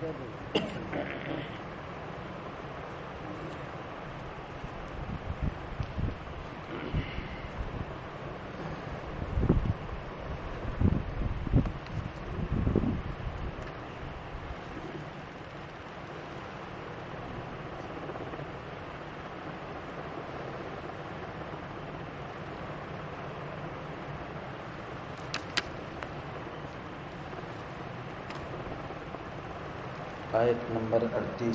Thank you. آیت number 38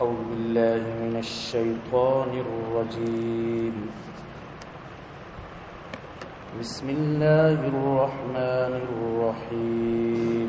أعوذ بالله من الشیطان الرجیم۔ بسم اللہ الرحمن الرحیم۔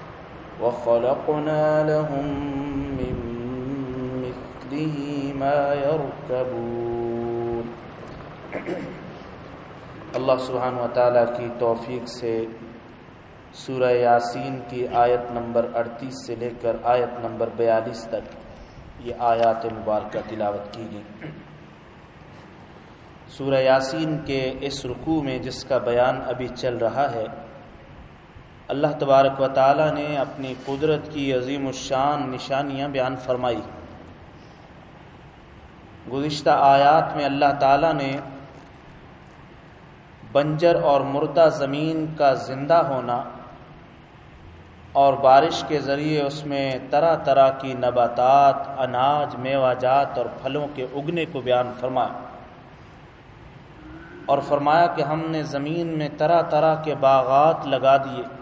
وخلقنا لهم من مثله ما يركبون. اللہ سبحانہ و تعالیٰ کی توفیق سے سورہ یاسین کی آیت نمبر اڑتیس سے لے کر آیت نمبر بیالیس تک یہ آیات مبارکہ تلاوت کی گئی۔ سورہ یاسین کے اس رکوع میں جس کا بیان ابھی چل رہا ہے اللہ تبارک و تعالیٰ نے اپنی قدرت کی عظیم الشان نشانیاں بیان فرمائی۔ گزشتہ آیات میں اللہ تعالیٰ نے بنجر اور مردہ زمین کا زندہ ہونا اور بارش کے ذریعے اس میں طرح طرح کی نباتات، اناج میوہ جات اور پھلوں کے اگنے کو بیان فرمایا۔ اور فرمایا کہ ہم نے زمین میں طرح طرح کے باغات لگا دیے۔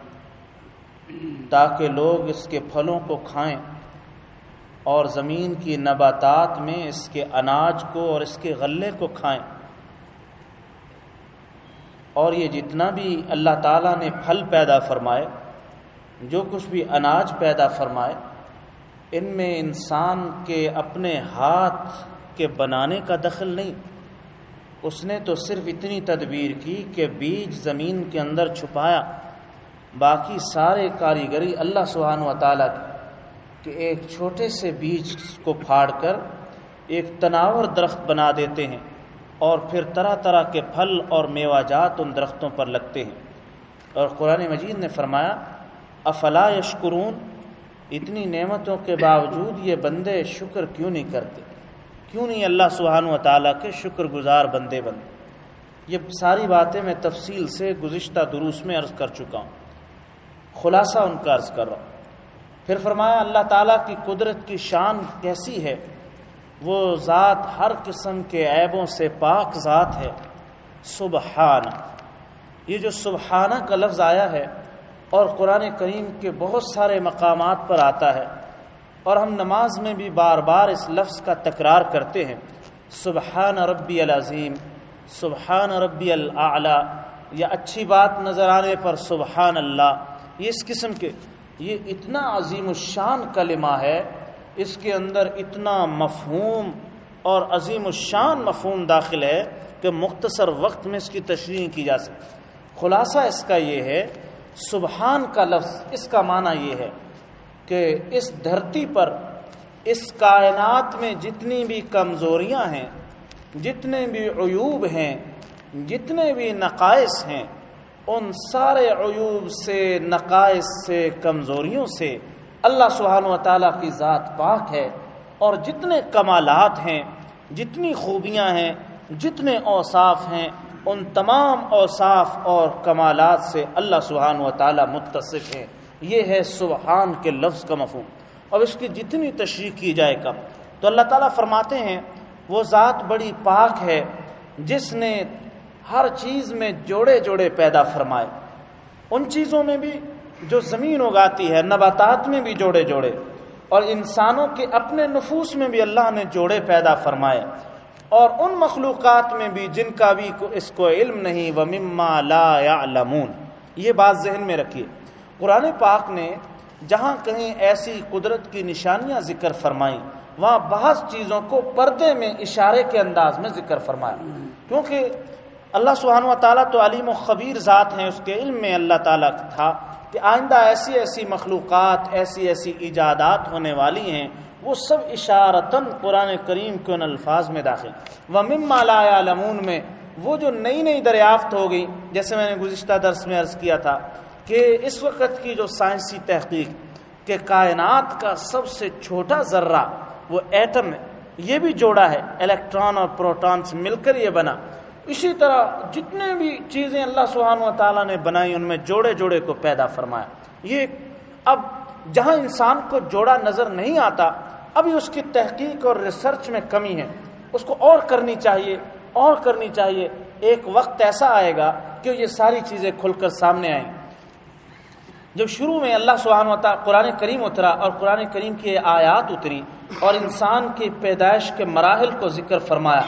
تاکہ لوگ اس کے پھلوں کو کھائیں اور زمین کی نباتات میں اس کے اناج کو اور اس کے غلے کو کھائیں۔ اور یہ جتنا بھی اللہ تعالیٰ نے پھل پیدا فرمائے، جو کچھ بھی اناج پیدا فرمائے، ان میں انسان کے اپنے ہاتھ کے بنانے کا دخل نہیں۔ اس نے تو صرف اتنی تدبیر کی کہ بیج زمین کے اندر چھپایا۔ باقی سارے کاریگری اللہ سبحانہ و تعالیٰ کی کہ ایک چھوٹے سے بیج کو پھاڑ کر ایک تناور درخت بنا دیتے ہیں اور پھر طرح طرح کے پھل اور میوہ جات ان درختوں پر لگتے ہیں۔ اور قرآن مجید نے فرمایا، افلا یشکرون؟ اتنی نعمتوں کے باوجود یہ بندے شکر کیوں نہیں کرتے؟ کیوں نہیں اللہ سبحانہ و تعالیٰ کے شکر گزار بندے بندے یہ ساری باتیں میں تفصیل سے گزشتہ دروس میں عرض کر چکا ہوں۔ خلاصہ ان کا عرض کر رہا ہوں۔ پھر فرمایا، اللہ تعالیٰ کی قدرت کی شان کیسی ہے؟ وہ ذات ہر قسم کے عیبوں سے پاک ذات ہے۔ سبحانہ۔ یہ جو سبحانہ کا لفظ آیا ہے اور قرآن کریم کے بہت سارے مقامات پر آتا ہے، اور ہم نماز میں بھی بار بار اس لفظ کا تکرار کرتے ہیں۔ سبحان ربی العظیم، سبحان ربی العلیٰ یا اچھی بات نظر آنے پر سبحان اللہ۔ یہ اس قسم کے، یہ اتنا عظیم الشان کلمہ ہے، اس کے اندر اتنا مفہوم اور عظیم الشان مفہوم داخل ہے کہ مختصر وقت میں اس کی تشریح کی جا سکے خلاصہ اس کا یہ ہے، سبحان کا لفظ، اس کا معنی یہ ہے کہ اس دھرتی پر، اس کائنات میں جتنی بھی کمزوریاں ہیں، جتنے بھی عیوب ہیں، جتنے بھی نقائص ہیں ان سارے عیوب سے، نقائص سے، کمزوریوں سے اللہ سبحانہ و تعالیٰ کی ذات پاک ہے اور جتنے کمالات ہیں، جتنی خوبیاں ہیں، جتنے اوصاف ہیں، ان تمام اوصاف اور کمالات سے اللہ سبحانہ و تعالیٰ متصف ہیں۔ یہ ہے سبحان کے لفظ کا مفہوم۔ اور اس کی جتنی تشریح کی جائے کم تو اللہ تعالیٰ فرماتے ہیں، وہ ذات بڑی پاک ہے، جس نے ہر چیز میں جوڑے جوڑے پیدا فرمائے۔ ان چیزوں میں بھی جو زمین اگاتی ہے، نباتات میں بھی جوڑے جوڑے۔ اور انسانوں کے اپنے نفوس میں بھی اللہ نے جوڑے پیدا فرمائے۔ اور ان مخلوقات میں بھی جن کا بھی اس کو علم نہیں وہ مما لا یعلمون یہ بات ذہن میں رکھیے۔ قرآن پاک نے جہاں کہیں ایسی قدرت کی نشانیاں ذکر فرمائیں، وہاں بعض چیزوں کو پردے میں اشارے کے انداز میں ذکر فرمایا۔ کیونکہ اللہ سبحانہ و تعالیٰ تو علیم و خبیر ذات ہیں، اس کے علم میں اللہ تعالیٰ تھا کہ آئندہ ایسی ایسی مخلوقات، ایسی ایسی ایجادات ہونے والی ہیں، وہ سب اشارتاً قرآن کریم کے ان الفاظ میں داخل و مما لا یعلمون میں وہ جو نئی نئی دریافت ہو گئی، جیسے میں نے گزشتہ درس میں عرض کیا تھا کہ اس وقت کی جو سائنسی تحقیق کہ کائنات کا سب سے چھوٹا ذرہ وہ ایٹم ہے، یہ بھی جوڑا ہے، الیکٹران اور پروٹونس مل کر یہ بنا۔ اسی طرح جتنے بھی چیزیں اللہ سبحانہ و تعالیٰ نے بنائی، ان میں جوڑے جوڑے کو پیدا فرمایا۔ یہ اب جہاں انسان کو جوڑا نظر نہیں آتا، ابھی اس کی تحقیق اور ریسرچ میں کمی ہے۔ اس کو اور کرنی چاہیے، اور کرنی چاہیے۔ ایک وقت ایسا آئے گا کہ یہ ساری چیزیں کھل کر سامنے آئیں۔ جب شروع میں اللہ سبحانہ و تعالیٰ قرآن کریم اترا اور قرآن کریم کی آیات اتری اور انسان کی پیدائش کے مراحل کو ذکر فرمایا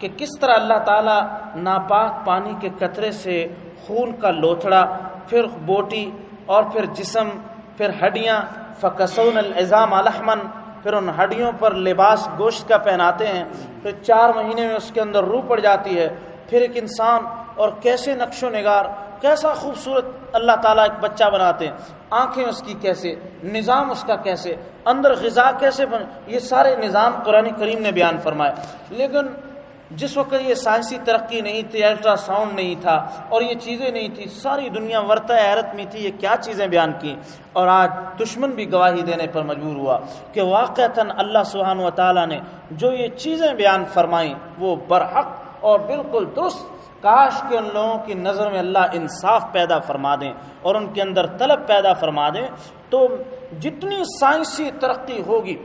کہ کس طرح اللہ تعالیٰ ناپاک پانی کے قطرے سے خون کا لوتھڑا، پھر بوٹی اور پھر جسم، پھر ہڈیاں فقصون الزام الحمن پھر ان ہڈیوں پر لباس گوشت کا پہناتے ہیں، پھر چار مہینے میں اس کے اندر روح پڑ جاتی ہے، پھر ایک انسان اور کیسے نقش و نگار، کیسا خوبصورت اللہ تعالیٰ ایک بچہ بناتے ہیں، آنکھیں اس کی کیسے، نظام اس کا کیسے، اندر غذا کیسے بن، یہ سارے نظام قرآن کریم نے بیان فرمائے۔ لیکن جس وقت یہ سائنسی ترقی نہیں تھی، الٹرا ساؤنڈ نہیں تھا اور یہ چیزیں نہیں تھی، ساری دنیا ورتہ حیرت میں تھی، یہ کیا چیزیں بیان کی اور آج دشمن بھی گواہی دینے پر مجبور ہوا کہ واقعتاً اللہ سبحانہ و تعالیٰ نے جو یہ چیزیں بیان فرمائیں وہ برحق اور بالکل درست۔ کاش کے ان لوگوں کی نظر میں اللہ انصاف پیدا فرما دیں اور ان کے اندر طلب پیدا فرما دیں، تو جتنی سائنسی ترقی ہوگی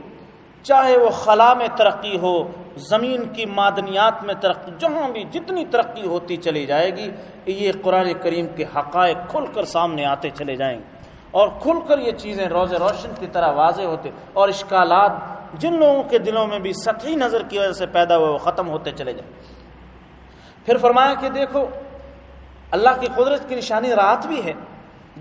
چاہے وہ خلا میں ترقی ہو، زمین کی معدنیات میں ترقی، جہاں بھی جتنی ترقی ہوتی چلی جائے گی، یہ قرآن کریم کے حقائق کھل کر سامنے آتے چلے جائیں گے۔ اور کھل کر یہ چیزیں روز روشن کی طرح واضح ہوتے، اور اشکالات جن لوگوں کے دلوں میں بھی سطحی نظر کی وجہ سے پیدا ہوئے، وہ ختم ہوتے چلے جائیں۔ پھر فرمایا کہ دیکھو، اللہ کی قدرت کی نشانی رات بھی ہے،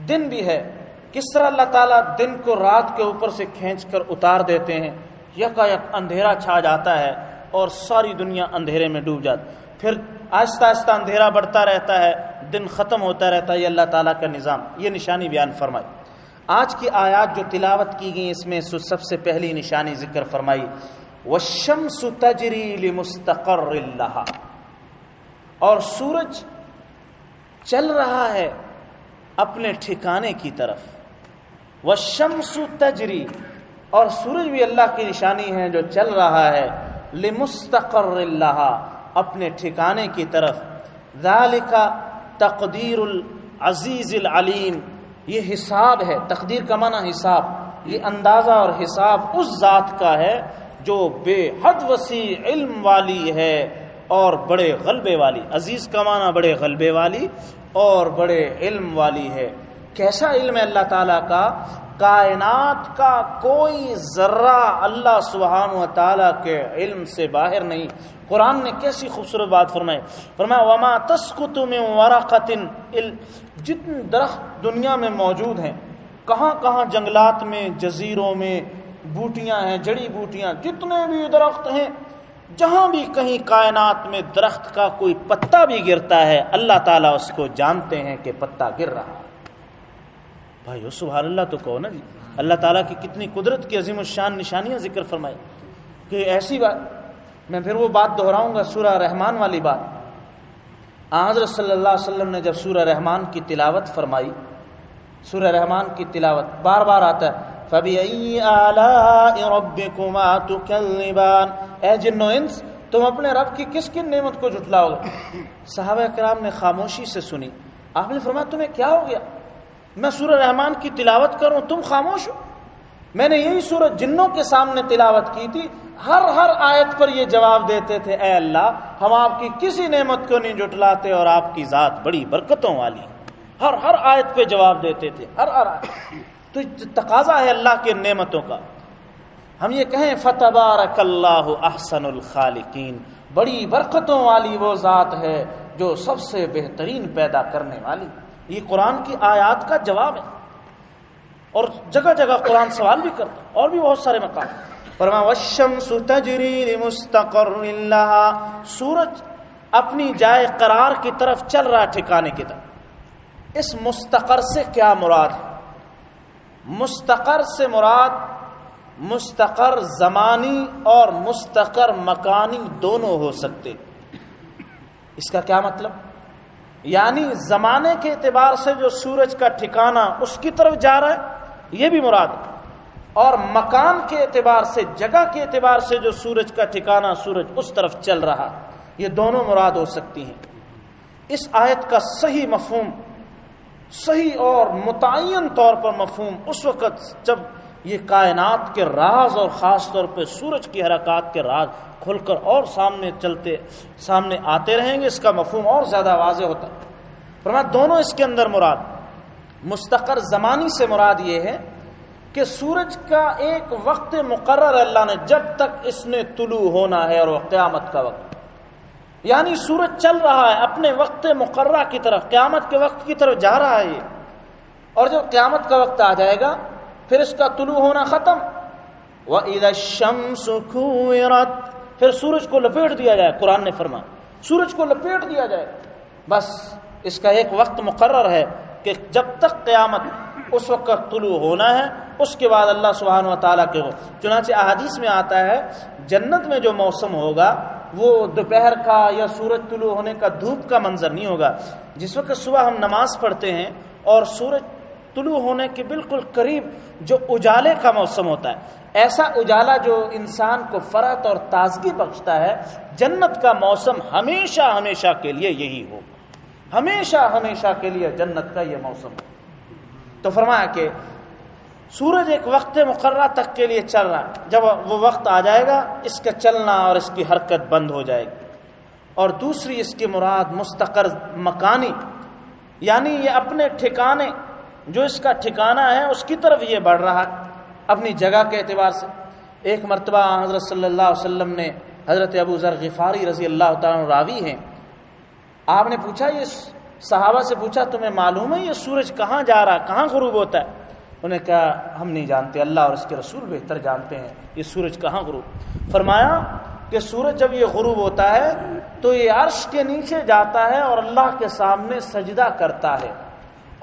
دن بھی ہے۔ کس طرح اللہ تعالیٰ دن کو رات کے اوپر سے کھینچ کر اتار دیتے ہیں یکا یک اندھیرا چھا جاتا ہے اور ساری دنیا اندھیرے میں ڈوب جاتی پھر آہستہ آہستہ اندھیرا بڑھتا رہتا ہے، دن ختم ہوتا رہتا ہے، یہ اللہ تعالیٰ کا نظام، یہ نشانی بیان فرمائی۔ آج کی آیات جو تلاوت کی گئی، اس میں سب سے پہلی نشانی ذکر فرمائی وشمس تجری مستقر اللہ اور سورج چل رہا ہے اپنے ٹھکانے کی طرف۔ وشمس تجری اور سورج بھی اللہ کی نشانی ہے جو چل رہا ہے۔ لمستقر اللہ اپنے ٹھکانے کی طرف۔ ذالک تقدیر العزیز العلیم۔ یہ حساب ہے۔ تقدیر کا معنی حساب۔ یہ اندازہ اور حساب اس ذات کا ہے جو بے حد وسیع علم والی ہے اور بڑے غلبے والی۔ عزیز کا معنی بڑے غلبے والی اور بڑے علم والی ہے۔ کیسا علم ہے اللہ تعالیٰ کا؟ کائنات کا کوئی ذرہ اللہ سبحانہ و تعالیٰ کے علم سے باہر نہیں۔ قرآن نے کیسی خوبصورت بات فرمائی۔ فرمایا، وما تسکت من ورقت جتنے درخت دنیا میں موجود ہیں، کہاں کہاں جنگلات میں، جزیروں میں بوٹیاں ہیں، جڑی بوٹیاں جتنے بھی درخت ہیں، جہاں بھی کہیں کائنات میں درخت کا کوئی پتا بھی گرتا ہے، اللہ تعالیٰ اس کو جانتے ہیں کہ پتا گر رہا ہے۔ بھائی سبحان اللہ تو کہو نا جی۔ اللہ تعالیٰ کی کتنی قدرت کی عظیم الشان نشانیاں ذکر فرمائی۔ کہ ایسی بات، میں پھر وہ بات دہراؤں گا سورہ رحمان والی بات۔ حضرت صلی اللہ علیہ وسلم نے جب سورہ رحمان کی تلاوت فرمائی، سورہ رحمان کی تلاوت بار بار آتا ہے۔ فَبِأَيِّ آلَاءِ رَبِّكُمَا اے جن و انس، تم اپنے رب کی کس کن نعمت کو جھٹلاؤ گے؟ صحابہ کرام نے خاموشی سے سنی۔ آپ نے فرمایا، تمہیں کیا ہو گیا؟ میں سورہ رحمان کی تلاوت کروں، تم خاموش ہو؟ میں نے یہی سورج جنوں کے سامنے تلاوت کی تھی، ہر ہر آیت پر یہ جواب دیتے تھے، اے اللہ، ہم آپ کی کسی نعمت کو نہیں جٹلاتے اور آپ کی ذات بڑی برکتوں والی ہر ہر آیت پہ جواب دیتے تھے، ہر ہر آیت تو تقاضا ہے اللہ کے نعمتوں کا۔ ہم یہ کہیں فتح اللہ احسن الخالقین بڑی برکتوں والی وہ ذات ہے جو سب سے بہترین پیدا کرنے والی۔ یہ قرآن کی آیات کا جواب ہے۔ اور جگہ جگہ قرآن سوال بھی کرتا اور بھی بہت سارے مقام۔ فرما وشمس تجری مستقر اللہ سورج اپنی جائے قرار کی طرف چل رہا ٹھکانے کی طرف۔ اس مستقر سے کیا مراد ہے؟ مستقر سے مراد مستقر زمانی اور مستقر مکانی دونوں ہو سکتے۔ اس کا کیا مطلب؟ یعنی زمانے کے اعتبار سے جو سورج کا ٹھکانہ اس کی طرف جا رہا ہے، یہ بھی مراد اور مکان کے اعتبار سے، جگہ کے اعتبار سے جو سورج کا ٹھکانہ، سورج اس طرف چل رہا، یہ دونوں مراد ہو سکتی ہیں۔ اس آیت کا صحیح مفہوم، صحیح اور متعین طور پر مفہوم اس وقت جب یہ کائنات کے راز اور خاص طور پہ سورج کی حرکات کے راز کھل کر اور سامنے چلتے، سامنے آتے رہیں گے، اس کا مفہوم اور زیادہ واضح ہوتا۔ ہے فرما دونوں اس کے اندر مراد۔ مستقر زمانی سے مراد یہ ہے کہ سورج کا ایک وقت مقرر اللہ نے جب تک اس نے طلوع ہونا ہے اور وہ قیامت کا وقت۔ یعنی سورج چل رہا ہے، اپنے وقت مقررہ کی طرف، قیامت کے وقت کی طرف جا رہا ہے یہ۔ اور جب قیامت کا وقت آ جائے گا، پھر اس کا طلوع ہونا ختم۔ وہ پھر سورج کو لپیٹ دیا جائے، قرآن نے فرما سورج کو لپیٹ دیا جائے۔ بس اس کا ایک وقت مقرر ہے کہ جب تک قیامت اس وقت طلوع ہونا ہے، اس کے بعد اللہ سبحانہ و تعالیٰ کے ہو چنانچہ احادیث میں آتا ہے، جنت میں جو موسم ہوگا، وہ دوپہر کا یا سورج طلوع ہونے کا دھوپ کا منظر نہیں ہوگا۔ جس وقت صبح ہم نماز پڑھتے ہیں اور سورج طلوع ہونے کے بالکل قریب جو اجالے کا موسم ہوتا ہے۔ ایسا اجالا جو انسان کو فرت اور تازگی بخشتا ہے، جنت کا موسم ہمیشہ ہمیشہ کے لیے یہی ہو ہمیشہ ہمیشہ کے لیے جنت کا یہ موسم۔ ہو تو فرمایا کہ سورج ایک وقت مقررہ تک کے لیے چل رہا ہے۔ جب وہ وقت آ جائے گا، اس کا چلنا اور اس کی حرکت بند ہو جائے گی۔ اور دوسری اس کی مراد مستقر مکانی یعنی یہ اپنے ٹھکانے جو اس کا ٹھکانہ ہے اس کی طرف یہ بڑھ رہا ہے، اپنی جگہ کے اعتبار سے۔ ایک مرتبہ حضرت صلی اللہ علیہ وسلم نے حضرت ابو ذر غفاری رضی اللہ تعالیٰ راوی ہیں۔ آپ نے پوچھا، یہ صحابہ سے پوچھا، تمہیں معلوم ہے یہ سورج کہاں جا رہا، کہاں غروب ہوتا ہے؟ انہیں کہا، ہم نہیں جانتے، اللہ اور اس کے رسول بہتر جانتے ہیں یہ سورج کہاں غروب۔ فرمایا کہ سورج جب یہ غروب ہوتا ہے تو یہ عرش کے نیچے جاتا ہے اور اللہ کے سامنے سجدہ کرتا ہے۔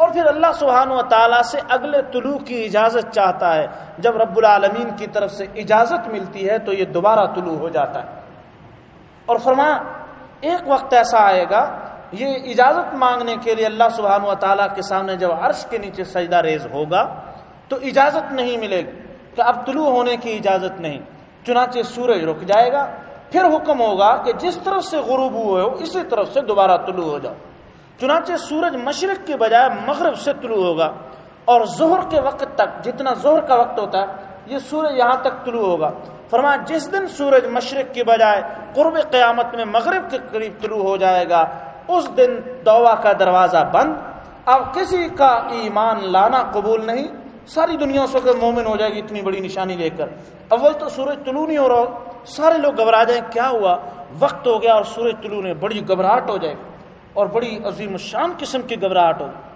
اور پھر اللہ سبحانہ و تعالیٰ سے اگلے طلوع کی اجازت چاہتا ہے۔ جب رب العالمین کی طرف سے اجازت ملتی ہے تو یہ دوبارہ طلوع ہو جاتا ہے۔ اور فرمایا، ایک وقت ایسا آئے گا، یہ اجازت مانگنے کے لیے اللہ سبحانہ و تعالیٰ کے سامنے جب عرش کے نیچے سجدہ ریز ہوگا، تو اجازت نہیں ملے گی کہ اب طلوع ہونے کی اجازت نہیں۔ چنانچہ سورج رک جائے گا، پھر حکم ہوگا کہ جس طرف سے غروب ہوئے ہو، اسی طرف سے دوبارہ طلوع ہو جاؤ۔ چنانچہ سورج مشرق کے بجائے مغرب سے طلوع ہوگا اور ظہر کے وقت تک، جتنا ظہر کا وقت ہوتا ہے، یہ سورج یہاں تک طلوع ہوگا۔ فرمایا، جس دن سورج مشرق کی بجائے قرب قیامت میں مغرب کے قریب طلوع ہو جائے گا، اس دن دعا کا دروازہ بند۔ اب کسی کا ایمان لانا قبول نہیں۔ ساری دنیا اس وقت مومن ہو جائے گی اتنی بڑی نشانی لے کر۔ اول تو سورج طلوع نہیں ہو رہا۔ سارے لوگ گھبرا جائیں، کیا ہوا؟ وقت ہو گیا اور سورج طلوع نے بڑی گھبراہٹ ہو جائے گی۔ اور بڑی عظیم الشان قسم کی گھبراہٹ ہوگی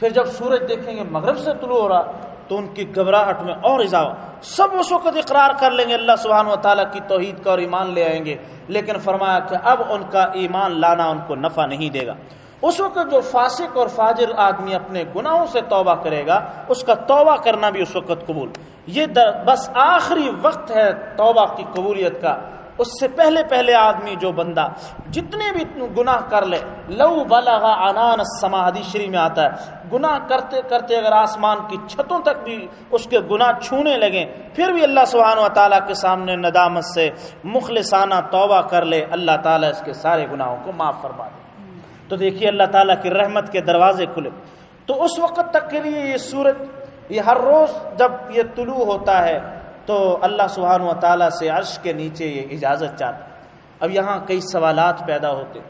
پھر جب سورج دیکھیں گے مغرب سے طلوع ہو رہا، تو ان کی گھبراہٹ میں اور اضافہ۔ سب اس وقت اقرار کر لیں گے، اللہ سبحانہ و تعالیٰ کی توحید کا اور ایمان لے آئیں گے۔ لیکن فرمایا کہ اب ان کا ایمان لانا ان کو نفع نہیں دے گا۔ اس وقت جو فاسق اور فاجر آدمی اپنے گناہوں سے توبہ کرے گا، اس کا توبہ کرنا بھی اس وقت قبول۔ یہ بس آخری وقت ہے توبہ کی قبولیت کا۔ اس سے پہلے پہلے آدمی جو بندہ جتنے بھی گناہ کر لے، لو بلغ عنان سماحدی شری میں آتا ہے، گناہ کرتے کرتے اگر آسمان کی چھتوں تک بھی اس کے گناہ چھونے لگیں، پھر بھی اللہ سبحانہ و تعالیٰ کے سامنے ندامت سے مخلصانہ توبہ کر لے، اللہ تعالیٰ اس کے سارے گناہوں کو معاف فرما دے۔ تو دیکھیے اللہ تعالیٰ کی رحمت کے دروازے کھلے۔ تو اس وقت تک کے لیے یہ سورج یہ ہر روز جب یہ طلوع ہوتا ہے تو اللہ سبحانہ و تعالیٰ سے عرش کے نیچے یہ اجازت چاہتا اب یہاں کئی سوالات پیدا ہوتے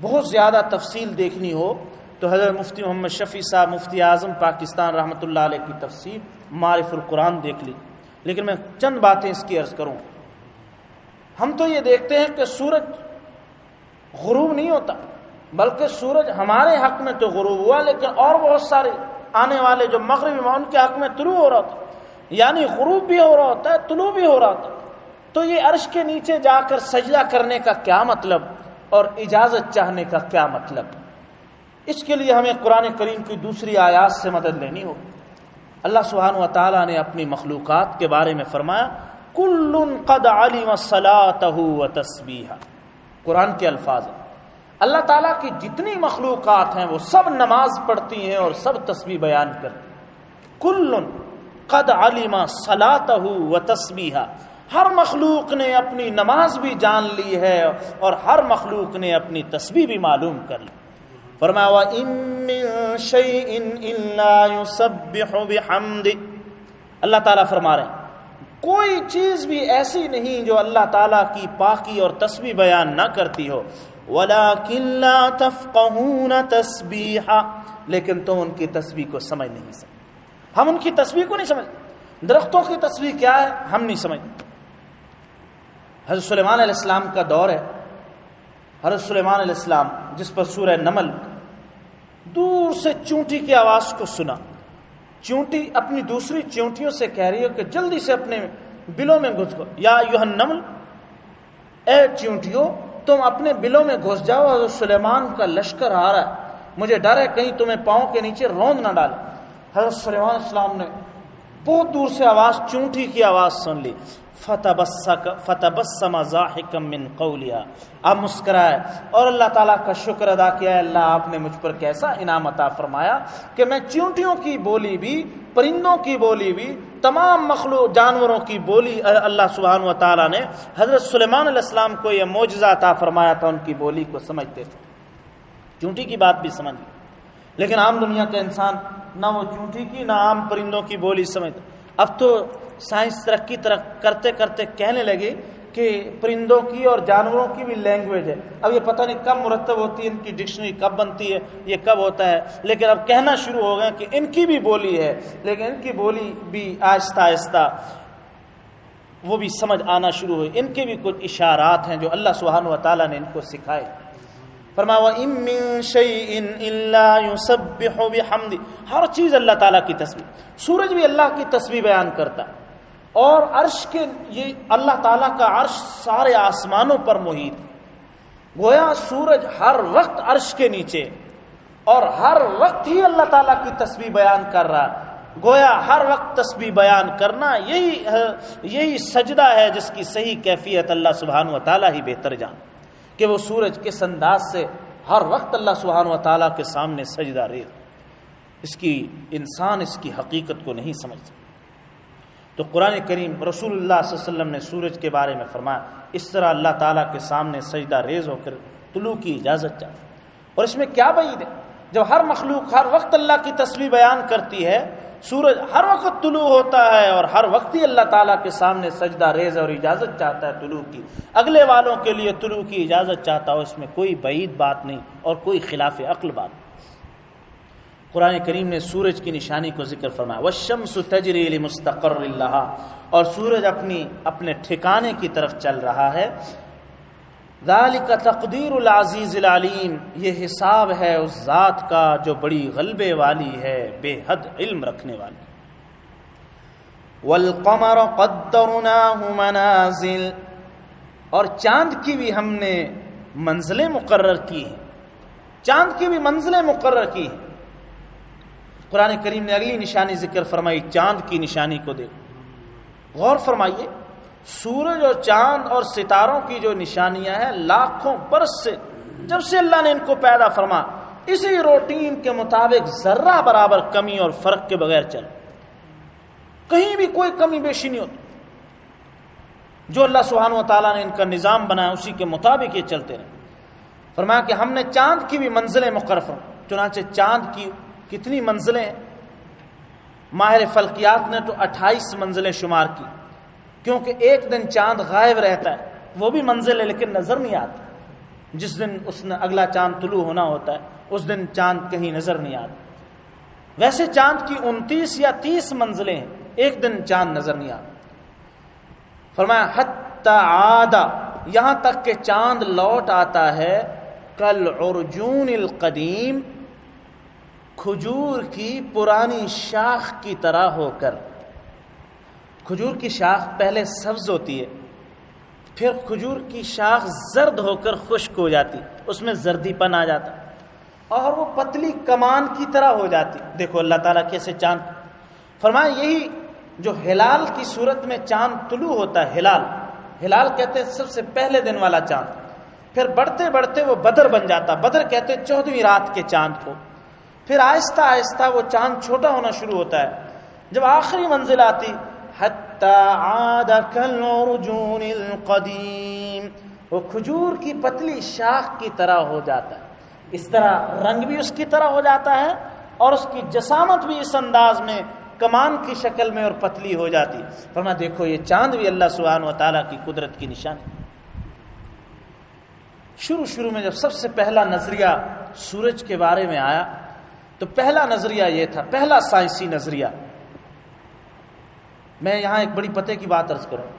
بہت زیادہ تفصیل دیکھنی ہو تو حضرت مفتی محمد شفیع صاحب، مفتی اعظم پاکستان رحمۃ اللہ علیہ کی تفصیل معرف القرآن دیکھ لی۔ لیکن میں چند باتیں اس کی عرض کروں۔ ہم تو یہ دیکھتے ہیں کہ سورج غروب نہیں ہوتا، بلکہ سورج ہمارے حق میں تو غروب ہوا، لیکن اور بہت سارے آنے والے جو مغربی ان کے حق میں طلوع ہو رہا تھا۔ یعنی غروب بھی ہو رہا ہوتا ہے، طلوع بھی ہو رہا تھا تو یہ عرش کے نیچے جا کر سجدہ کرنے کا کیا مطلب اور اجازت چاہنے کا کیا مطلب؟ اس کے لیے ہمیں قرآن کریم کی دوسری آیات سے مدد لینی ہو اللہ سبحانہ و تعالیٰ نے اپنی مخلوقات کے بارے میں فرمایا کل قد علم و تسبیح قرآن کے الفاظ ہیں۔ اللہ تعالیٰ کی جتنی مخلوقات ہیں، وہ سب نماز پڑھتی ہیں اور سب تسبیح بیان کرتی کل قد علم صلاح و تسبیح ہر مخلوق نے اپنی نماز بھی جان لی ہے اور ہر مخلوق نے اپنی تسبیح بھی معلوم کر لی۔ فرمایا اللہ تعالیٰ فرما رہے ہیں، کوئی چیز بھی ایسی نہیں جو اللہ تعالیٰ کی پاکی اور تسبیح بیان نہ کرتی ہو۔ وَلَكِن تَفْقَهُونَ تَسْبِيحًا لیکن تو ان کی تسبیح کو سمجھ نہیں سکتے۔ ہم ان کی تصویر کو نہیں سمجھ درختوں کی تصویر کیا ہے؟ ہم نہیں سمجھ حضرت سلیمان علیہ السلام کا دور ہے۔ حضرت سلیمان علیہ السلام، جس پر سورہ نمل دور سے چونٹی کی آواز کو سنا۔ چونٹی اپنی دوسری چونٹیوں سے کہہ رہی ہو کہ جلدی سے اپنے بلوں میں گھس گو یا یوہن نمل اے چونٹیوں، تم اپنے بلوں میں گھس جاؤ۔ حضرت سلیمان کا لشکر آ رہا ہے۔ مجھے ڈر ہے کہیں تمہیں پاؤں کے نیچے روند نہ ڈالے۔ حضرت سلیمان السلام نے بہت دور سے آواز چونٹی کی آواز سن لی۔ فتح من قولیا اب مسکرائے اور اللہ تعالیٰ کا شکر ادا کیا۔ ہے اللہ آپ نے مجھ پر کیسا انعام عطا فرمایا کہ میں چونٹیوں کی بولی بھی، پرندوں کی بولی بھی، تمام مخلوق جانوروں کی بولی اللہ سبحانہ و تعالیٰ نے حضرت سلیمان علیہ السلام کو یہ معجزہ عطا فرمایا تھا، ان کی بولی کو سمجھتے تھے۔ چونٹی کی بات بھی سمجھ لیکن عام دنیا کا انسان نہ وہ چونٹی کی، نہ عام پرندوں کی بولی سمجھتا اب تو سائنس ترقی ترق کرتے کرتے کہنے لگے کہ پرندوں کی اور جانوروں کی بھی لینگویج ہے۔ اب یہ پتہ نہیں کب مرتب ہوتی ہے، ان کی ڈکشنری کب بنتی ہے، یہ کب ہوتا ہے۔ لیکن اب کہنا شروع ہو گئے کہ ان کی بھی بولی ہے، لیکن ان کی بولی بھی آہستہ آہستہ وہ بھی سمجھ آنا شروع ہوئی۔ ان کے بھی کچھ اشارات ہیں جو اللہ سبحانہ و تعالیٰ نے ان کو سکھائے۔ ہر چیز اللہ تعالیٰ کی تصویر سورج بھی اللہ کی تصویر بیان کرتا اور عرش کے یہ اللہ تعالیٰ کا عرش سارے آسمانوں پر محیط گویا سورج ہر وقت عرش کے نیچے اور ہر وقت ہی اللہ تعالیٰ کی تصویر بیان کر رہا گویا ہر وقت تسبیح بیان کرنا یہی یہی سجدہ ہے جس کی صحیح کیفیت اللہ سبحانہ و تعالیٰ ہی بہتر جان کہ وہ سورج کس انداز سے ہر وقت اللہ سبحانہ و تعالیٰ کے سامنے سجدہ ریز اس کی انسان اس کی حقیقت کو نہیں سمجھ سکتا۔ تو قرآن کریم رسول اللہ صلی اللہ علیہ وسلم نے سورج کے بارے میں فرمایا، اس طرح اللہ تعالیٰ کے سامنے سجدہ ریز ہو کر طلوع کی اجازت چاہے اور اس میں کیا بعید ہے؟ جب ہر مخلوق ہر وقت اللہ کی تصویر بیان کرتی ہے سورج ہر وقت طلوع ہوتا ہے اور ہر وقت ہی اللہ تعالیٰ کے سامنے سجدہ ریز اور اجازت چاہتا ہے طلوع کی۔ اگلے والوں کے لیے طلوع کی اجازت چاہتا ہو اس میں کوئی بعید بات نہیں اور کوئی خلاف عقل بات نہیں۔ قرآن کریم نے سورج کی نشانی کو ذکر فرمایا وشمس تجری مستقر اللہ اور سورج اپنی، اپنے ٹھکانے کی طرف چل رہا ہے۔ ذالک تقدیر العزیز العلیم، یہ حساب ہے اس ذات کا جو بڑی غلبے والی ہے، بے حد علم رکھنے والی۔ والقمر قدرناه منازل۔ اور چاند کی بھی ہم نے منزلیں مقرر کی ہیں۔ چاند کی بھی منزلیں مقرر کی ہیں۔ قرآن کریم نے اگلی نشانی ذکر فرمائی، چاند کی نشانی کو دیکھ۔ غور فرمائیے۔ سورج اور چاند اور ستاروں کی جو نشانیاں ہیں، لاکھوں برس سے جب سے اللہ نے ان کو پیدا فرما، اسی روٹین کے مطابق ذرہ برابر کمی اور فرق کے بغیر چل۔ کہیں بھی کوئی کمی بیشی نہیں ہوتی۔ جو اللہ سبحانہ و تعالیٰ نے ان کا نظام بنایا، اسی کے مطابق یہ چلتے رہے۔ فرمایا کہ ہم نے چاند کی بھی منزلیں مقرر چنانچہ چاند کی کتنی منزلیں ماہر فلکیات نے تو اٹھائیس منزلیں شمار کی۔ کیونکہ ایک دن چاند غائب رہتا ہے، وہ بھی منزل ہے لیکن نظر نہیں آتا۔ جس دن اس نے اگلا چاند طلوع ہونا ہوتا ہے، اس دن چاند کہیں نظر نہیں آتا۔ ویسے چاند کی انتیس یا تیس منزلیں ہیں ایک دن چاند نظر نہیں آتا۔ فرمایا، حتی عادا یہاں تک کہ چاند لوٹ آتا ہے، کل ارجون القدیم، کھجور کی پرانی شاخ کی طرح ہو کر۔ کھجور کی شاخ پہلے سبز ہوتی ہے، پھر کھجور کی شاخ زرد ہو کر خشک ہو جاتی، اس میں زردی پن آ جاتا، اور وہ پتلی کمان کی طرح ہو جاتی۔ دیکھو اللہ تعالیٰ کیسے چاند، فرمایا یہی جو ہلال کی صورت میں چاند طلوع ہوتا ہے، ہلال۔ ہلال کہتے ہیں سب سے پہلے دن والا چاند۔ پھر بڑھتے بڑھتے وہ بدر بن جاتا، بدر کہتے چودہویں رات کے چاند کو۔ پھر آہستہ آہستہ وہ چاند چھوٹا ہونا شروع ہوتا ہے۔ جب آخری منزل آتی عاد القدیم وہ کھجور کی پتلی شاخ کی طرح ہو جاتا ہے۔ اس طرح رنگ بھی اس کی طرح ہو جاتا ہے اور اس کی جسامت بھی اس انداز میں کمان کی شکل میں اور پتلی ہو جاتی فرما دیکھو، یہ چاند بھی اللہ سبحانہ و تعالیٰ کی قدرت کی نشانی شروع شروع میں جب سب سے پہلا نظریہ سورج کے بارے میں آیا، تو پہلا نظریہ یہ تھا، پہلا سائنسی نظریہ۔ میں یہاں ایک بڑی پتے کی بات عرض کروں۔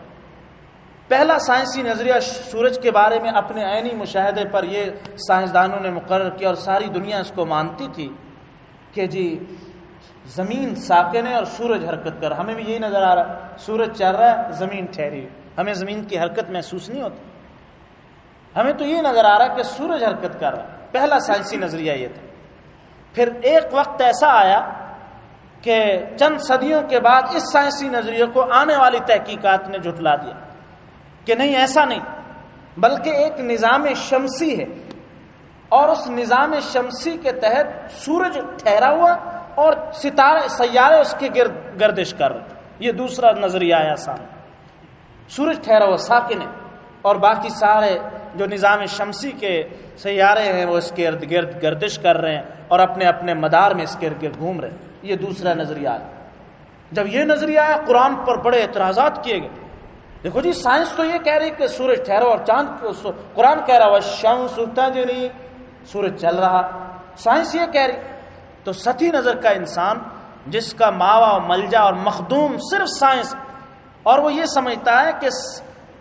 پہلا سائنسی نظریہ سورج کے بارے میں اپنے عینی مشاہدے پر یہ سائنسدانوں نے مقرر کیا اور ساری دنیا اس کو مانتی تھی کہ جی زمین ساکن ہے اور سورج حرکت کر ہمیں بھی یہی نظر آ رہا ہے۔ سورج چل رہا ہے، زمین ٹھہری ہمیں زمین کی حرکت محسوس نہیں ہوتی۔ ہمیں تو یہ نظر آ رہا ہے کہ سورج حرکت کر رہا ہے۔ پہلا سائنسی نظریہ یہ تھا۔ پھر ایک وقت ایسا آیا کہ چند صدیوں کے بعد اس سائنسی نظریے کو آنے والی تحقیقات نے جھٹلا دیا کہ نہیں، ایسا نہیں، بلکہ ایک نظام شمسی ہے اور اس نظام شمسی کے تحت سورج ٹھہرا ہوا اور ستارے، سیارے اس کے گرد، گردش کر رہے یہ دوسرا نظریہ آیا سامنے سورج ٹھہرا ہوا ساکن ہے اور باقی سارے جو نظام شمسی کے سیارے ہیں وہ اس کے ارد گرد گردش کر رہے ہیں اور اپنے اپنے مدار میں اس کے ارد گرد گھوم رہے ہیں۔ یہ دوسرا نظریہ آیا جب یہ نظریہ آیا، قرآن پر بڑے اعتراضات کیے گئے۔ دیکھو جی سائنس تو یہ کہہ رہی کہ سورج ٹھہرا اور چاند قرآن کہہ رہا وہ شم سلتا نہیں سورج چل رہا۔ سائنس یہ کہہ رہی تو ستی نظر کا انسان جس کا ماوا ملجا اور مخدوم صرف سائنس اور وہ یہ سمجھتا ہے کہ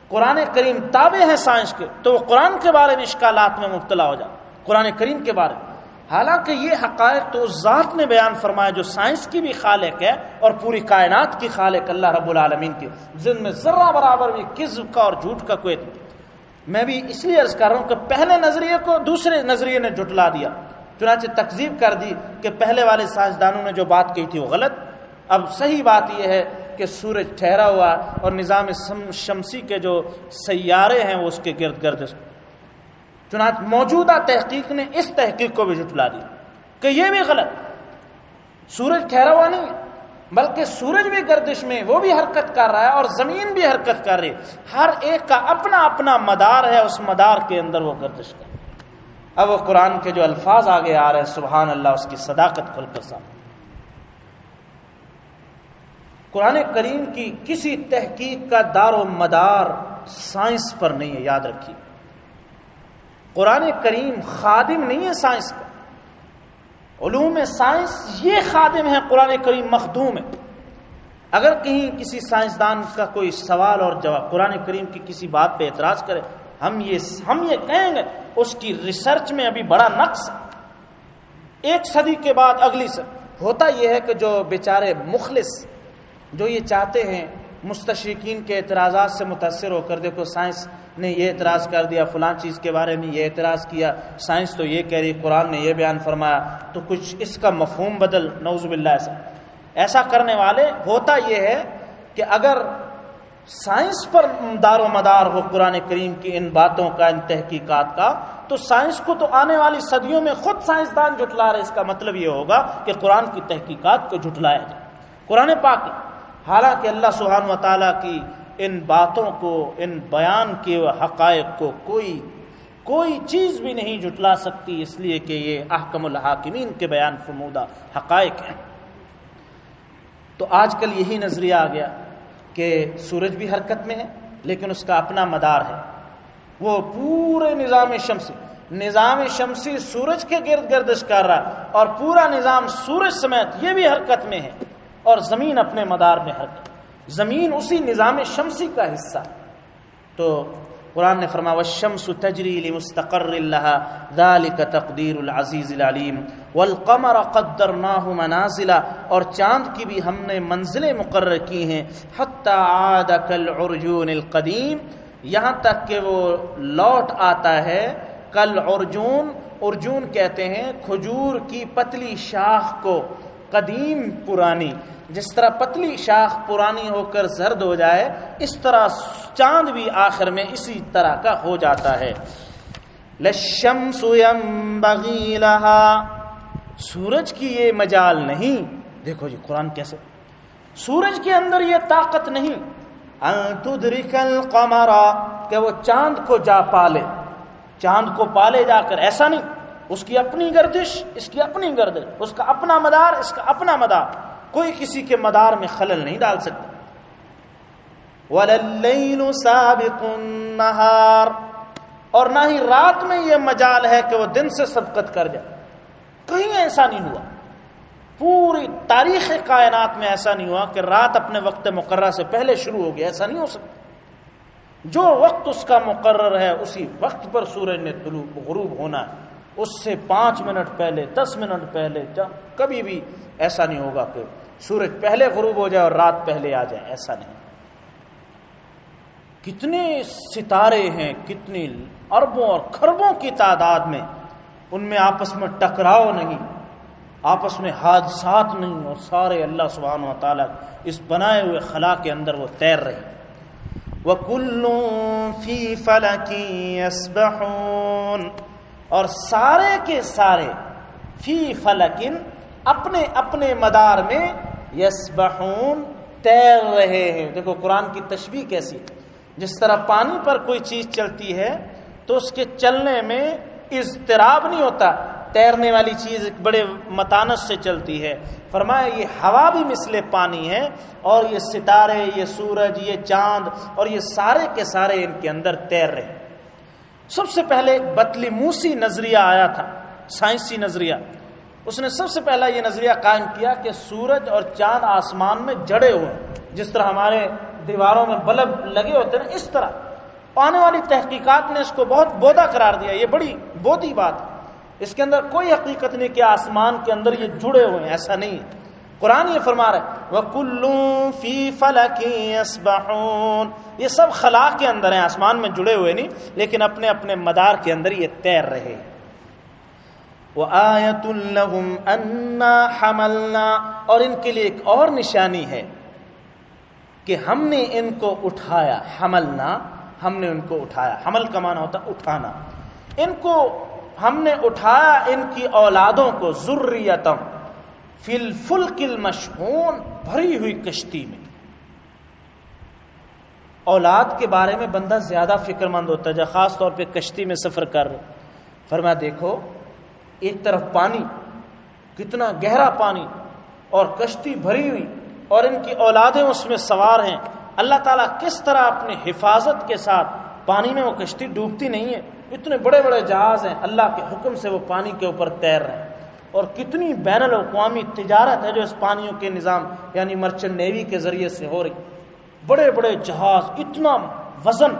قرآن کریم تابع ہے سائنس کے، تو وہ قرآن کے بارے میں اشکالات میں مبتلا ہو جائے قرآن کریم کے بارے میں۔ حالانکہ یہ حقائق تو اس ذات نے بیان فرمایا جو سائنس کی بھی خالق ہے اور پوری کائنات کی خالق اللہ رب العالمین کی. جن میں ذرہ برابر بھی کذب کا اور جھوٹ کا کوئی میں بھی اس لیے عرض کر رہا ہوں کہ پہلے نظریے کو دوسرے نظریے نے جھٹلا دیا. چنانچہ تقزیب کر دی کہ پہلے والے سائنسدانوں نے جو بات کہی تھی وہ غلط. اب صحیح بات یہ ہے کہ سورج ٹھہرا ہوا اور نظام شمسی کے جو سیارے ہیں وہ اس کے گرد گرد چنانچہ موجودہ تحقیق نے اس تحقیق کو بھی جھٹلا دی کہ یہ بھی غلط سورج ٹھہرا ہوا نہیں بلکہ سورج بھی گردش میں وہ بھی حرکت کر رہا ہے اور زمین بھی حرکت کر رہی ہے۔ ہر ایک کا اپنا اپنا مدار ہے، اس مدار کے اندر وہ گردش کر اب وہ قرآن کے جو الفاظ آگے آ رہے ہیں، سبحان اللہ، اس کی صداقت کھل کر سامنے۔ قرآن کریم کی کسی تحقیق کا دار و مدار سائنس پر نہیں ہے، یاد رکھیے۔ قرآن کریم خادم نہیں ہے سائنس کا۔ علوم سائنس یہ خادم ہے قرآن کریم مخدوم ہے اگر کہیں کسی سائنسدان کا کوئی سوال اور جواب قرآن کریم کی کسی بات پہ اعتراض کرے، ہم یہ ہم یہ کہیں گے، اس کی ریسرچ میں ابھی بڑا نقص ایک صدی کے بعد اگلی صدی۔ ہوتا یہ ہے کہ جو بیچارے مخلص جو یہ چاہتے ہیں، مستشرقین کے اعتراضات سے متاثر ہو کر، دیکھو سائنس نے یہ اعتراض کر دیا فلاں چیز کے بارے میں یہ اعتراض کیا۔ سائنس تو یہ کہہ رہی، قرآن نے یہ بیان فرمایا۔ تو کچھ اس کا مفہوم بدل نوز باللہ ایسا ایسا کرنے والے، ہوتا یہ ہے کہ اگر سائنس پر دار و مدار ہو قرآن کریم کی ان باتوں کا، ان تحقیقات کا، تو سائنس کو تو آنے والی صدیوں میں خود سائنسدان جھٹلا رہے۔ اس کا مطلب یہ ہوگا کہ قرآن کی تحقیقات کو جھٹلایا جائے۔ قرآن پاک حالانکہ اللہ سبحانہ و تعالیٰ کی ان باتوں کو، ان بیان کے حقائق کو کوئی کوئی چیز بھی نہیں جٹلا سکتی، اس لیے کہ یہ احکم الحاکمین کے بیان فرمودہ حقائق ہیں۔ تو آج کل یہی نظریہ آ گیا کہ سورج بھی حرکت میں ہے، لیکن اس کا اپنا مدار ہے۔ وہ پورے نظام شمسی نظام شمسی سورج کے گرد گردش کر رہا اور پورا نظام سورج سمیت یہ بھی حرکت میں ہے اور زمین اپنے مدار میں حرکت۔ زمین اسی نظام شمسی کا حصہ۔ تو قرآن نے فرما والشمس تجری لمستقر لها، ذلك تقدیر العزیز العلیم والقمر قدرناه منازلا اور چاند کی بھی ہم نے منزلیں مقرر کی ہیں۔ حتی عاد کالعرجون القدیم یہاں تک کہ وہ لوٹ آتا ہے۔ کل ارجون ارجون کہتے ہیں، کھجور کی پتلی شاخ کو۔ قدیم پرانی، جس طرح پتلی شاخ پرانی ہو کر زرد ہو جائے، اس طرح چاند بھی آخر میں اسی طرح کا ہو جاتا ہے۔ لشمس لها۔ سورج کی یہ مجال نہیں، دیکھو جی قرآن کیسے۔ سورج کے اندر یہ طاقت نہیں۔ تدرک القمر۔ کہ وہ چاند کو جا پالے۔ چاند کو پالے جا کر، ایسا نہیں۔ اس کی اپنی گردش، اس کی اپنی گردش اس کا اپنا مدار، اس کا اپنا مدار۔ کوئی کسی کے مدار میں خلل نہیں ڈال سکتا۔ وَلَلَّيْلُ سَابِقُ النَّهَارِ۔ اور نہ ہی رات میں یہ مجال ہے کہ وہ دن سے سبقت کر جائے۔ کہیں ایسا نہیں ہوا۔ پوری تاریخ کائنات میں ایسا نہیں ہوا کہ رات اپنے وقت مقررہ سے پہلے شروع ہو گیا ایسا نہیں ہو سکتا۔ جو وقت اس کا مقرر ہے، اسی وقت پر سورج نے طلوع، غروب ہونا ہے۔ اس سے پانچ منٹ پہلے، دس منٹ پہلے کبھی بھی ایسا نہیں ہوگا کہ سورج پہلے غروب ہو جائے اور رات پہلے آ جائے، ایسا نہیں۔ کتنے ستارے ہیں، کتنی اربوں اور خربوں کی تعداد میں ان میں آپس میں ٹکراؤ نہیں، آپس میں حادثات نہیں اور سارے اللہ سبحانہ و تعالیٰ اس بنائے ہوئے خلا کے اندر وہ تیر رہے۔ وَكُلٌّ فِي فَلَكِ يَسْبَحُونَ۔ اور سارے کے سارے فی فلکن اپنے اپنے مدار میں یسبحون تیر رہے ہیں۔ دیکھو قرآن کی تشبیح کیسی۔ جس طرح پانی پر کوئی چیز چلتی ہے تو اس کے چلنے میں اضطراب نہیں ہوتا۔ تیرنے والی چیز ایک بڑے متانس سے چلتی ہے۔ فرمایا یہ ہوا بھی مثل پانی ہے اور یہ ستارے، یہ سورج، یہ چاند اور یہ سارے کے سارے ان کے اندر تیر رہے۔ ہیں سب سے پہلے بتلی موسی نظریہ آیا تھا، سائنسی نظریہ۔ اس نے سب سے پہلا یہ نظریہ قائم کیا کہ سورج اور چاند آسمان میں جڑے ہوئے جس طرح ہمارے دیواروں میں بلب لگے ہوتے ہیں، اس طرح۔ آنے والی تحقیقات نے اس کو بہت بودا قرار دیا، یہ بڑی بودی بات۔ اس کے اندر کوئی حقیقت نہیں کہ آسمان کے اندر یہ جڑے ہوئے ہیں، ایسا نہیں ہے۔ قرآن یہ فرما رہے وہ کلو فی فلکون یہ سب خلا کے اندر ہیں، آسمان میں جڑے ہوئے نہیں، لیکن اپنے اپنے مدار کے اندر یہ تیر رہے۔ وہ آیت الحم انا حملنا۔ اور ان کے لیے ایک اور نشانی ہے کہ ہم نے ان کو اٹھایا، حملنا، ہم نے ان کو اٹھایا۔ حمل کا معنی ہوتا اٹھانا۔ ان کو ہم نے اٹھایا ان کی اولادوں کو ضروریتم فل فل کل بھری ہوئی کشتی میں۔ اولاد کے بارے میں بندہ زیادہ فکر مند ہوتا ہے، جب خاص طور پہ کشتی میں سفر کر فرما دیکھو، ایک طرف پانی، کتنا گہرا پانی، اور کشتی بھری ہوئی، اور ان کی اولادیں اس میں سوار ہیں۔ اللہ تعالیٰ کس طرح اپنی حفاظت کے ساتھ پانی میں وہ کشتی ڈوبتی نہیں ہے؟ اتنے بڑے بڑے جہاز ہیں، اللہ کے حکم سے وہ پانی کے اوپر تیر رہے ہیں۔ اور کتنی بین الاقوامی تجارت ہے جو اس پانیوں کے نظام یعنی مرچنٹ نیوی کے ذریعے سے ہو رہی۔ بڑے بڑے جہاز، اتنا وزن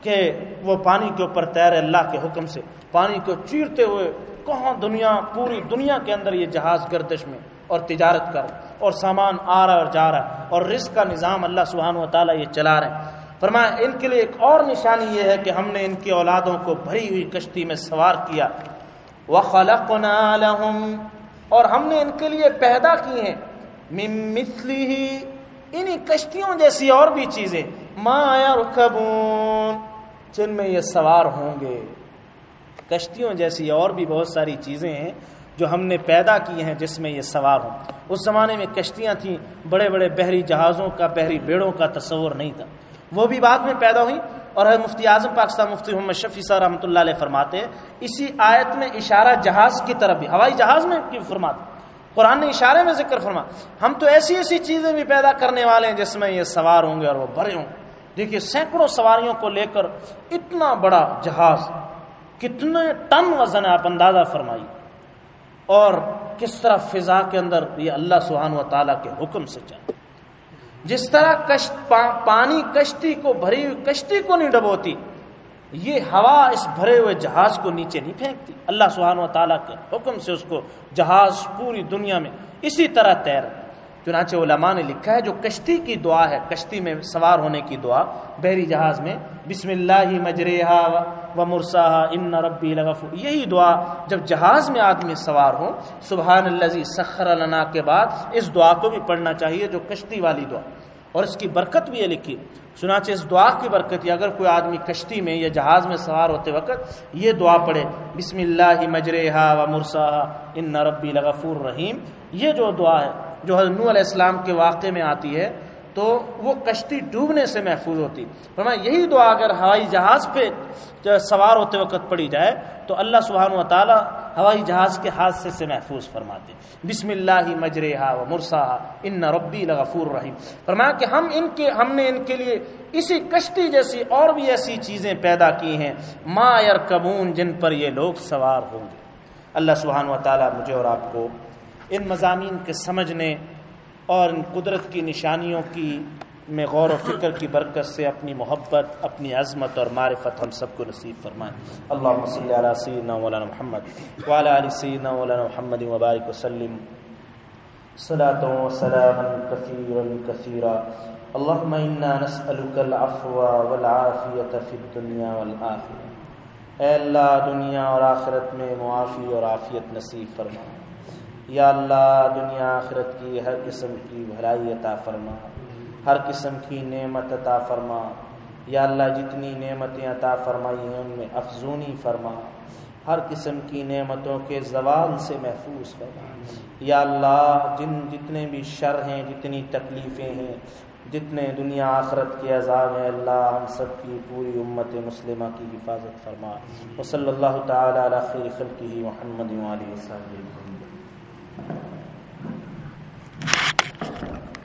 کہ وہ پانی کے اوپر تیر اللہ کے حکم سے۔ پانی کو چیرتے ہوئے کہاں دنیا، پوری دنیا کے اندر یہ جہاز گردش میں اور تجارت کر اور سامان آ رہا اور جا رہا ہے۔ اور رزق کا نظام اللہ سبحانہ و تعالیٰ یہ چلا رہے ہیں فرمایا، ان کے لیے ایک اور نشانی یہ ہے کہ ہم نے ان کی اولادوں کو بھری ہوئی کشتی میں سوار کیا۔ وَخَلَقْنَا لَهُمْ اور ہم نے ان کے لیے پیدا کی ہیں۔ مِن مِثْلِهِ، انہی کشتیوں جیسی اور بھی چیزیں۔ مَا يَرْكَبُونَ، جن میں یہ سوار ہوں گے۔ کشتیوں جیسی اور بھی بہت ساری چیزیں ہیں جو ہم نے پیدا کی ہیں جس میں یہ سوار ہوں۔ اس زمانے میں کشتیاں تھیں، بڑے بڑے بحری جہازوں کا، بحری بیڑوں کا تصور نہیں تھا۔ وہ بھی بعد میں پیدا ہوئی اور مفتی اعظم پاکستان مفتی محمد شفیع صاحب رحمۃ اللہ علیہ فرماتے اسی آیت میں اشارہ جہاز کی طرف بھی، ہوائی جہاز میں فرماتے قرآن نے اشارے میں ذکر فرما، ہم تو ایسی ایسی چیزیں بھی پیدا کرنے والے ہیں جس میں یہ سوار ہوں گے اور وہ بھرے ہوں دیکھیے، سینکڑوں سواریوں کو لے کر اتنا بڑا جہاز، کتنے ٹن وزن ہے آپ اندازہ فرمائی اور کس طرح فضا کے اندر یہ اللہ سبحانہ و تعالیٰ کے حکم سے چل جس طرح کشت پانی کشتی کو بھری ہوئی کشتی کو نہیں ڈبوتی، یہ ہوا اس بھرے ہوئے جہاز کو نیچے نہیں پھینکتی۔ اللہ سبحانہ و تعالیٰ کے حکم سے اس کو جہاز پوری دنیا میں اسی طرح تیر۔ چنانچہ علماء نے لکھا ہے جو کشتی کی دعا ہے، کشتی میں سوار ہونے کی دعا، بحری جہاز میں بسم اللہ مجرحا و مرسا ان ربی لغف یہی دعا، جب جہاز میں آدمی سوار ہو، سبحان اللہ سخر لنا کے بعد اس دعا کو بھی پڑھنا چاہیے، جو کشتی والی دعا۔ اور اس کی برکت بھی یہ لکھی۔ چنانچہ اس دعا کی برکت یہ اگر کوئی آدمی کشتی میں یا جہاز میں سوار ہوتے وقت یہ دعا پڑھے، بسم اللہ مجرحا و مرسا ان ربی لغفور رحیم۔ یہ جو دعا ہے، جو حضرت علیہ السلام کے واقعے میں آتی ہے، تو وہ کشتی ڈوبنے سے محفوظ ہوتی۔ فرمایا، یہی دعا اگر ہوائی جہاز پہ سوار ہوتے وقت پڑی جائے، تو اللہ سبحانہ و تعالیٰ ہوائی جہاز کے حادثے سے محفوظ فرماتے بسم اللہ مجرحا و مرسا ان ربی لغفور رحیم۔ فرمایا کہ ہم ان کے ہم نے ان کے لیے اسی کشتی جیسی اور بھی ایسی چیزیں پیدا کی ہیں۔ ما یرکبون، جن پر یہ لوگ سوار ہوں گے۔ اللہ سبحانہ و تعالیٰ مجھے اور آپ کو ان مضامین کے سمجھنے اور ان قدرت کی نشانیوں کی میں غور و فکر کی برکت سے اپنی محبت، اپنی عظمت اور معرفت ہم سب کو نصیب فرمائیں اللہ صلی علی سیدنا مولانا محمد وعلی علی سیدنا مولانا محمد وبارک وسلم صلاة وسلاما كثيرا كثيرا اللهم إنا نسألك العفو والعافية في الدنيا والآخرة اے اللہ، دنیا اور آخرت میں معافی اور عافیت نصیب فرما۔ یا اللہ، دنیا آخرت کی ہر قسم کی بھلائی عطا فرما۔ ہر قسم کی نعمت عطا فرما۔ یا اللہ، جتنی نعمتیں عطا فرمائی ہیں، ان میں افزونی فرما۔ ہر قسم کی نعمتوں کے زوال سے محفوظ فرما۔ یا اللہ، جن جتنے بھی شر ہیں، جتنی تکلیفیں ہیں، جتنے دنیا آخرت کے عذاب ہیں، اللہ ہم سب کی پوری امت مسلمہ کی حفاظت فرما۔ و صلی اللہ تعالیٰ علیہ خیر خلقی محمد علیہ وسلم